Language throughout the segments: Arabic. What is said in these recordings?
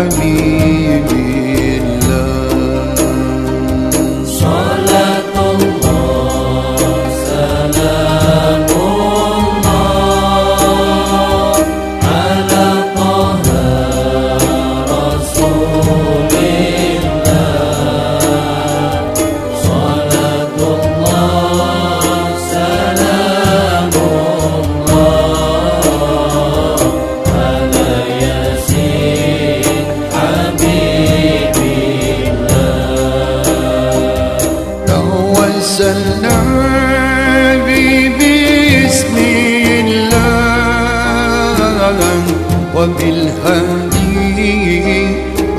over me. وبالهادي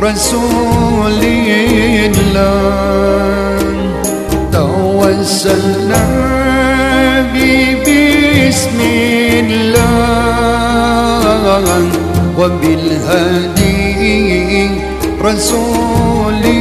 رسول الله. توسلنا بسم الله. وبالهادي رسول الله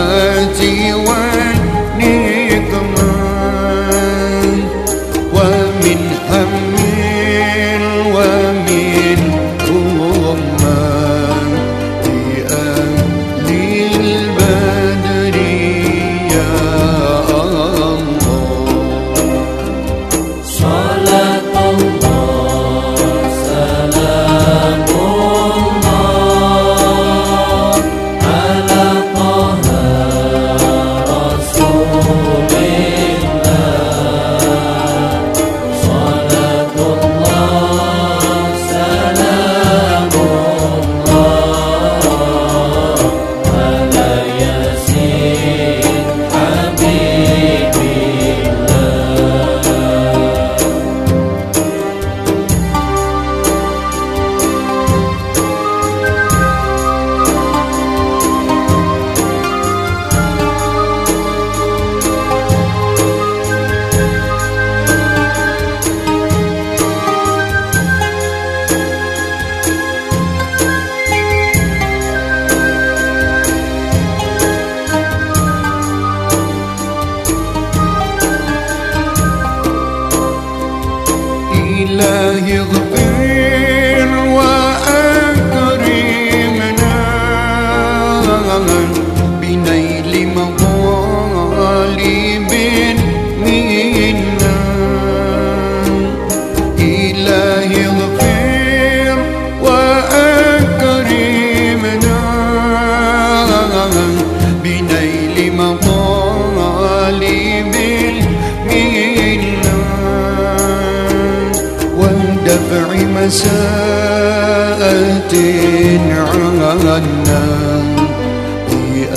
lillahi مساءة عنا في